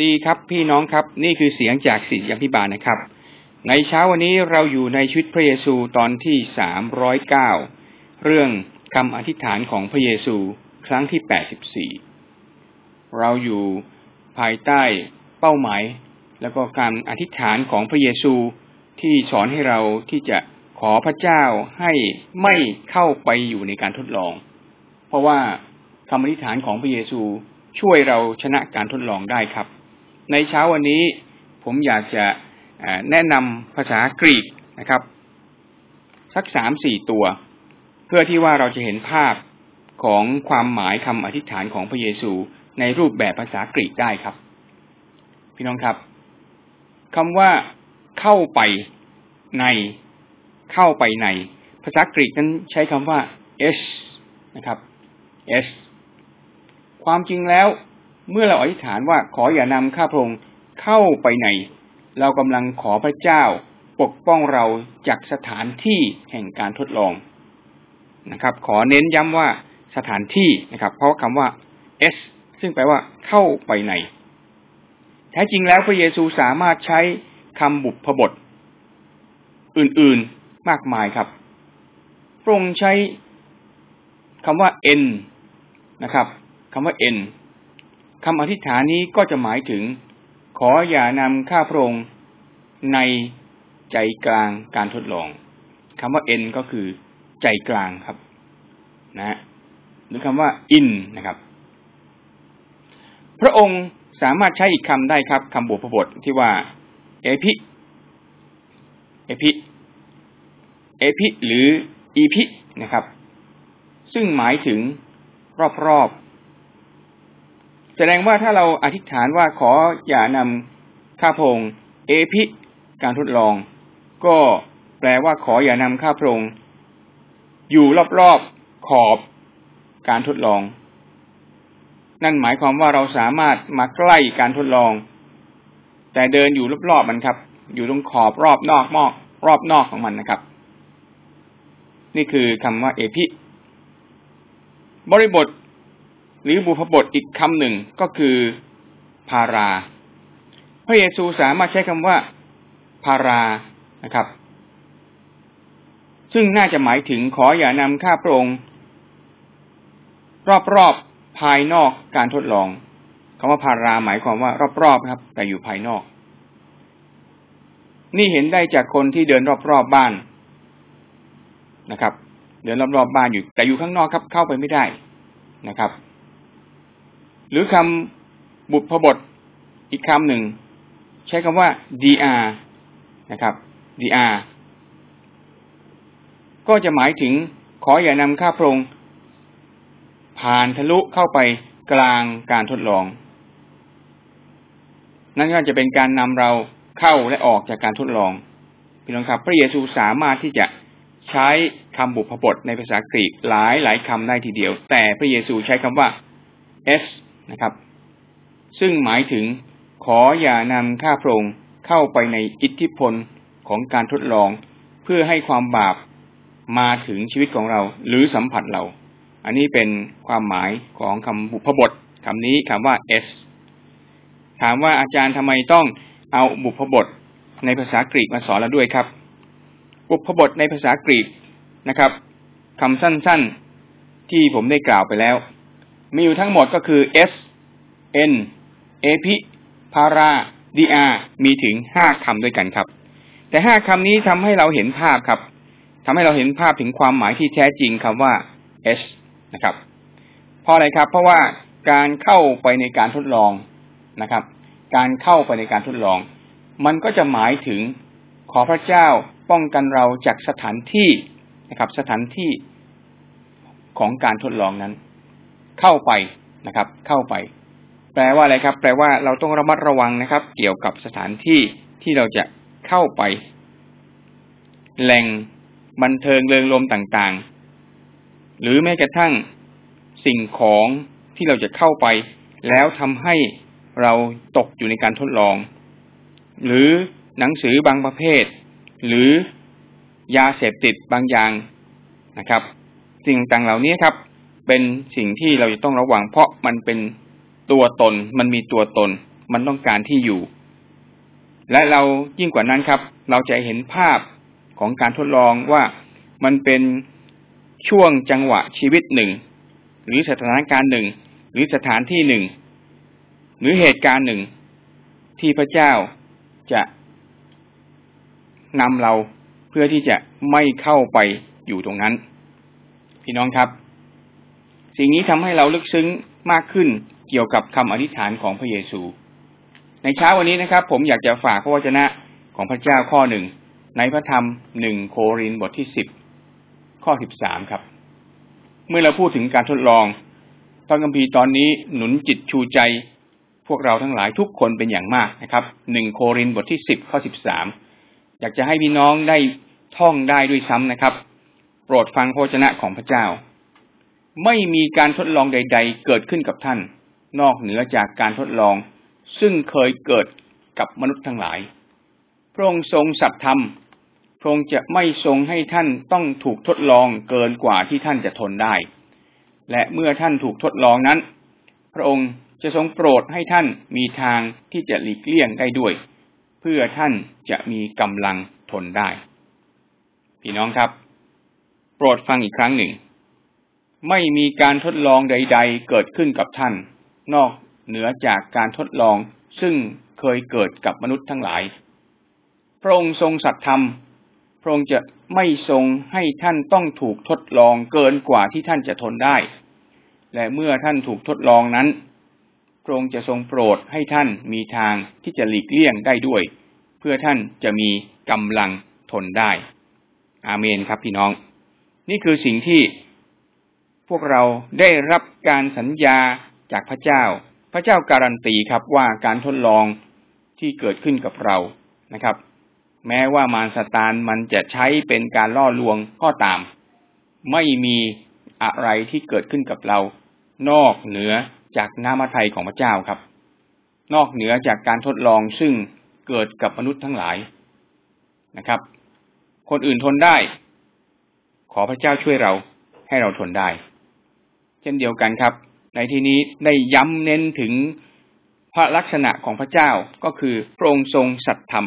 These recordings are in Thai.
ดีครับพี่น้องครับนี่คือเสียงจากศิษยพิบาลนะครับ ในเช้าวันนี้เราอยู่ในชีวิตพระเยซูตอนที่สามร้อยเก้าเรื่องคำอธิษฐานของพระเยซูครั้งที่แปดสิบสี่เราอยู่ภายใต้เป้าหมาย แล้วก็การอธิษฐานของพระเยซูที่สอนให้เราที่จะขอพระเจ้าให้ไม่เข้าไปอยู่ในการทดลอง เพราะว่าคำอธิษฐานของพระเยซู ช่วยเราชนะการทดลองได้ครับ ในเช้าวันนี้ผมอยากจะแนะนำภาษากรีกนะครับ สักสามสี่ตัว เพื่อที่ว่าเราจะเห็นภาพของความหมายคำอธิษฐานของพระเยซูในรูปแบบภาษากรีกได้ครับ พี่น้องครับคำว่าเข้าไปในเข้าไปใน ภาษากรีกนั้นใช้คำว่า s นะครับ s ความจริงแล้ว เมื่อเราอธิษฐานว่าขออย่านำข้าพระองค์เข้าไปใน เรากำลังขอพระเจ้าปกป้องเราจากสถานที่แห่งการทดลองนะครับ ขอเน้นย้ำว่าสถานที่นะครับ เพราะคำว่า s ซึ่งแปลว่าเข้าไปใน แท้จริงแล้วพระเยซูสามารถใช้คำบุพบท อื่นๆมากมายครับพระองค์ใช้คำว่า n นะครับ คำว่า n คำอธิษฐานนี้ก็จะหมายถึง ขออย่านำข้าพระองค์ในใจกลางการทดลองคำว่า n ก็คือใจกลางครับ นะหรือคำว่า in นะครับ พระองค์สามารถใช้อีกคำได้ครับคำบุพบทที่ว่า ἐπί ἐπί ἐπί หรือ ἐπί นะครับ ซึ่งหมายถึงรอบแส ดงว่าถ้าเราอธิษฐานว่าขออย่านำข้าพระองค์ ἐπί การทดลอง ก็แปลว่าขออย่านำข้าพระองค์อยู่รอบๆขอบการทดลอง นั่นหมายความว่าเราสามารถมาใกล้การทดลอง แต่เดินอยู่รอบๆมันครับ อยู่ตรงขอบรอบนอกมอกรอบนอกของมันนะครับ นี่คือคำว่าเอพิ บริบท หรือบุพบทอีกคำหนึ่งก็คือพารา พระเยซูสามารถใช้คำว่าพารานะครับ ซึ่งน่าจะหมายถึงขออย่านำข้าพระองค์รอบๆภายนอกการทดลองคำว่าพาราหมายความว่ารอบๆครับ แต่อยู่ภายนอก นี่เห็นได้จากคนที่เดินรอบๆบ้านนะครับ เดินรอบๆบ้านอยู่ แต่อยู่ข้างนอกครับ เข้าไปไม่ได้นะครับ หรือคำบุพบทอีกคำหนึ่ง ใช้คำว่า dr นะครับ dr ก็จะหมายถึงขออย่านำข้าพระองค์ผ่านทะลุเข้าไปกลางการทดลอง นั่นก็จะเป็นการนำเราเข้าและออกจากการทดลองพี่น้องครับ พระเยซูสามารถที่จะใช้คำบุพบทในภาษากรีกหลายหลายคำได้ทีเดียว แต่พระเยซูใช้คำว่า s นะครับ ซึ่งหมายถึงขออย่านำข้าพระองค์เข้าไปในอิทธิพลของการทดลอง เพื่อให้ความบาปมาถึงชีวิตของเรา หรือสัมผัสเรา อันนี้เป็นความหมายของคำบุพบทคำนี้คำว่า s ถามว่าอาจารย์ทำไมต้องเอาบุพบทในภาษากรีกมาสอนเราด้วยครับ บุพบทในภาษากรีกนะครับคำสั้นๆที่ผมได้กล่าวไปแล้ว มีอยู่ทั้งหมดก็คือ S N A P พารา D R มีถึงห้าคำด้วยกันครับ แต่ห้าคำนี้ทำให้เราเห็นภาพครับทำให้เราเห็นภาพถึงความหมายที่แท้จริงคำว่า S นะครับ เพราะอะไรครับ เพราะว่าการเข้าไปในการทดลองนะครับ การเข้าไปในการทดลอง มันก็จะหมายถึงขอพระเจ้าป้องกันเราจากสถานที่นะครับ สถานที่ของการทดลองนั้น เข้าไปนะครับ เข้าไป แปลว่าอะไรครับ แปลว่าเราต้องระมัดระวังนะครับ เกี่ยวกับสถานที่ที่เราจะเข้าไป แหล่งบันเทิงเริงลมต่างๆ หรือแม้กระทั่งสิ่งของที่เราจะเข้าไป แล้วทำให้เราตกอยู่ในการทดลอง หรือหนังสือบางประเภท หรือยาเสพติดบางอย่างนะครับ สิ่งต่างเหล่านี้ครับ เป็นสิ่งที่เราจะต้องระวัง เพราะมันเป็นตัวตน มันมีตัวตน มันต้องการที่อยู่ และเรายิ่งกว่านั้นครับ เราจะเห็นภาพของการทดลองว่ามันเป็นช่วงจังหวะชีวิตหนึ่ง หรือสถานการณ์หนึ่ง หรือสถานที่หนึ่ง หรือเหตุการณ์หนึ่ง ที่พระเจ้าจะนำเราเพื่อที่จะไม่เข้าไปอยู่ตรงนั้น พี่น้องครับ สิ่งนี้ทำให้เราลึกซึ้งมากขึ้นเกี่ยวกับคำอธิษฐานของพระเยซู ในเช้าวันนี้นะครับ ผมอยากจะฝากพระวจนะของพระเจ้าข้อหนึ่งในพระธรรมหนึ่งโครินบทที่สิบข้อสิบสามครับ เมื่อเราพูดถึงการทดลองพระคัมภีร์ตอนนี้หนุนจิตชูใจ พวกเราทั้งหลายทุกคนเป็นอย่างมากนะครับหนึ่งโครินบทที่สิบข้อสิบสามอยากจะให้พี่น้องได้ท่องได้ด้วยซ้ำนะครับ โปรดฟังพระชนะของพระเจ้า ไม่มีการทดลองใด ๆ เกิดขึ้นกับท่าน นอกเหนือจากการทดลอง ซึ่งเคยเกิดกับมนุษย์ทั้งหลาย พระองค์ทรงสัตย์ธรรม พระองค์จะไม่ทรงให้ท่านต้องถูกทดลองเกินกว่าที่ท่านจะทนได้ และเมื่อท่านถูกทดลองนั้น พระองค์จะทรงโปรดให้ท่านมีทางที่จะหลีกเลี่ยงได้ด้วย เพื่อท่านจะมีกำลังทนได้ พี่น้องครับ โปรดฟังอีกครั้งหนึ่ง ไม่มีการทดลองใด ๆ เกิดขึ้นกับท่าน นอกเหนือจากการทดลองซึ่งเคยเกิดกับมนุษย์ทั้งหลาย พระองค์ทรงสัตย์ธรรม พระองค์จะไม่ทรงให้ท่านต้องถูกทดลองเกินกว่าที่ท่านจะทนได้ และเมื่อท่านถูกทดลองนั้น พระองค์จะทรงโปรดให้ท่านมีทางที่จะหลีกเลี่ยงได้ด้วย เพื่อท่านจะมีกำลังทนได้ อาเมนครับพี่น้อง นี่คือสิ่งที่ วกเราได้รับการสัญญาจากพระเจ้า พระเจ้าการันตีครับว่าการทดลองที่เกิดขึ้นกับเรานะครับ แม้ว่ามารสตานมันจะใช้เป็นการล่อลวงก็ตาม ไม่มีอะไรที่เกิดขึ้นกับเรา นอกเหนือจากน้ำมัทยของพระเจ้าครับ นอกเหนือจากการทดลองซึ่งเกิดกับมนุษย์ทั้งหลายนะครับ คนอื่นทนได้ ขอพระเจ้าช่วยเราให้เราทนได้ เช่นเดียวกันครับ ในที่นี้ได้ย้ำเน้นถึงพระลักษณะของพระเจ้าก็คือพระองค์ทรงสัตธรรม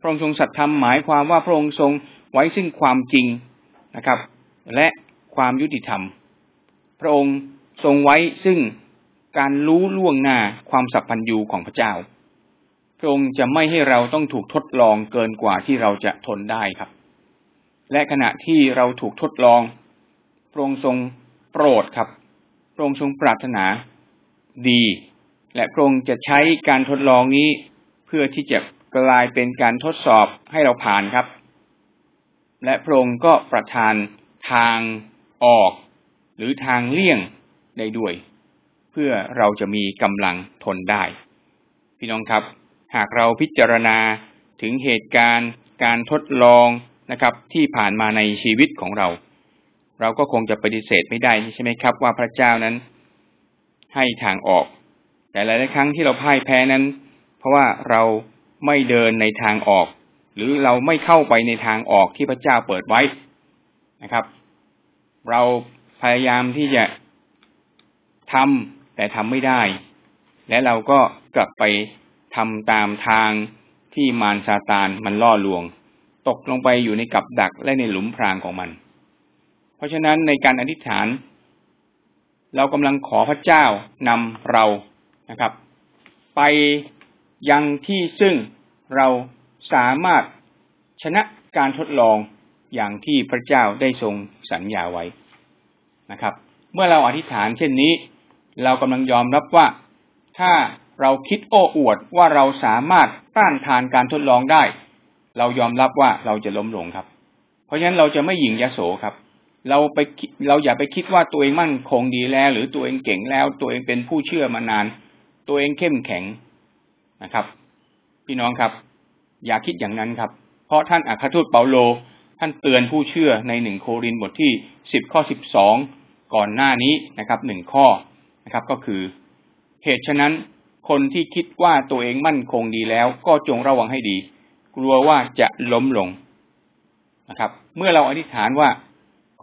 พระองค์ทรงสัตธรรมหมายความว่าพระองค์ทรงไว้ซึ่งความจริงนะครับ และความยุติธรรม พระองค์ทรงไว้ซึ่งการรู้ล่วงหน้าความสัพพัญญูของพระเจ้า พระองค์จะไม่ให้เราต้องถูกทดลองเกินกว่าที่เราจะทนได้ครับ และขณะที่เราถูกทดลอง พระองค์ทรง โปรดครับ พระองค์ทรงปรารถนาดี และพระองค์จะใช้การทดลองนี้ เพื่อที่จะกลายเป็นการทดสอบให้เราผ่านครับ และพระองค์ก็ประทานทางออก หรือทางเลี่ยงได้ด้วย เพื่อเราจะมีกำลังทนได้ พี่น้องครับ หากเราพิจารณาถึงเหตุการณ์การทดลองนะครับ ที่ผ่านมาในชีวิตของเรา เราก็คงจะปฏิเสธไม่ได้ใช่ไหมครับ ว่าพระเจ้านั้น ให้ทางออก แต่หลายๆครั้งที่เราพ่ายแพ้นั้น เพราะว่าเราไม่เดินในทางออก หรือเราไม่เข้าไปในทางออกที่พระเจ้าเปิดไว้นะครับ เราพยายามที่จะทำแต่ทำไม่ได้ และเราก็กลับไปทำตามทางที่มารซาตานมันล่อลวง ตกลงไปอยู่ในกับดักและในหลุมพรางของมัน ราะฉะนั้นในการอธิษฐาน เรากำลังขอพระเจ้านำเรานะครับ ไปยังที่ซึ่งเราสามารถชนะการทดลองอย่างที่พระเจ้าได้ทรงสัญญาไว้นะครับ เมื่อเราอธิษฐานเช่นนี้ เรากำลังยอมรับว่าถ้าเราคิดโอ้อวดว่าเราสามารถต้านทานการทดลองได้ เรายอมรับว่าเราจะล้มลงครับ เพราะฉะนั้นเราจะไม่หยิ่งยโสครับ เราไปเราอย่าไปคิดว่าตัวเองมั่นคงดีแล้ว หรือตัวเองเก่งแล้ว ตัวเองเป็นผู้เชื่อมานาน ตัวเองเข้มแข็งนะครับ พี่น้องครับ อย่าคิดอย่างนั้นครับ เพราะท่านอัครทูตเปาโล ท่านเตือนผู้เชื่อในหนึ่งโครินบทที่สิบข้อสิบสองก่อนหน้านี้นะครับหนึ่งข้อนะครับ ก็คือเหตุฉะนั้นคนที่คิดว่าตัวเองมั่นคงดีแล้ว ก็จงระวังให้ดี กลัวว่าจะล้มลงนะครับ เมื่อเราอธิษฐานว่า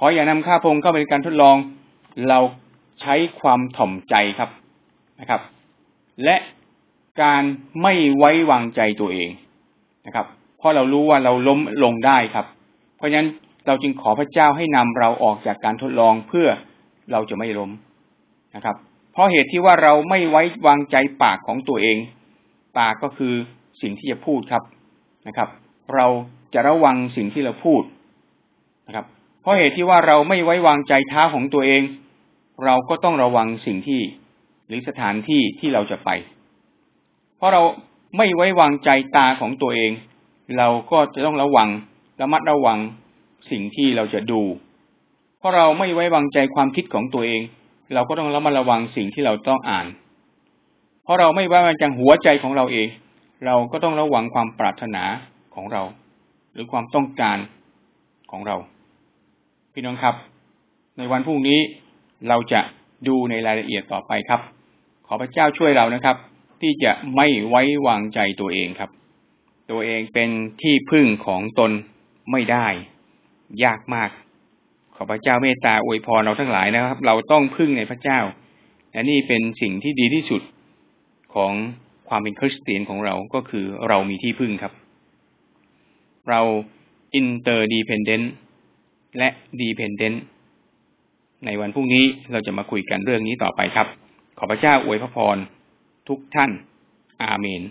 ขออย่านำข้าพงเข้าไปในการทดลอง เราใช้ความถ่อมใจครับนะครับ และการไม่ไว้วางใจตัวเองนะครับ เพราะเรารู้ว่าเราล้มลงได้ครับ เพราะฉะนั้นเราจึงขอพระเจ้าให้นำเราออกจากการทดลองเพื่อเราจะไม่ล้มนะครับ เพราะเหตุที่ว่าเราไม่ไว้วางใจปากของตัวเอง ปากก็คือสิ่งที่จะพูดครับนะครับ เราจะระวังสิ่งที่เราพูดนะครับ เพราะเหตุที่ว่าเราไม่ไว้วางใจเท้าของตัวเอง เราก็ต้องระวังสิ่งที่หรือสถานที่ที่เราจะไป เพราะเราไม่ไว้วางใจตาของตัวเอง เราก็จะต้องระวังระมัดระวังสิ่งที่เราจะดู เพราะเราไม่ไว้วางใจความคิดของตัวเอง เราก็ต้องระมัดระวังสิ่งที่เราต้องอ่าน เพราะเราไม่ไว้วางใจหัวใจของเราเอง เราก็ต้องระวังความปรารถนาของเรา หรือความต้องการของเรา พี่น้องครับ ในวันพรุ่งนี้เราจะดูในรายละเอียดต่อไปครับ ขอพระเจ้าช่วยเรานะครับ ที่จะไม่ไว้วางใจตัวเองครับ ตัวเองเป็นที่พึ่งของตนไม่ได้ ยากมาก ขอพระเจ้าเมตตาอวยพรเราทั้งหลายนะครับ เราต้องพึ่งในพระเจ้าและนี่เป็นสิ่งที่ดีที่สุดของความเป็นคริสเตียนของเราก็คือเรามีที่พึ่งครับ เรา interdependent และ dependent ในวันพรุ่งนี้เราจะมาคุยกันเรื่องนี้ต่อไปครับ ขอพระเจ้าอวยพระพรทุกท่าน อาเมน